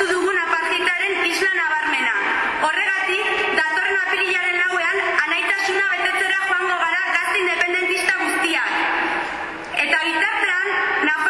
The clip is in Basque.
sartu dugun apartitaren isla nabarmena. Horregatik, datorren apirilaren lauean, anaitasuna betetzera joango gara gazte independentista guztiak. Eta bitartean, Nafarroa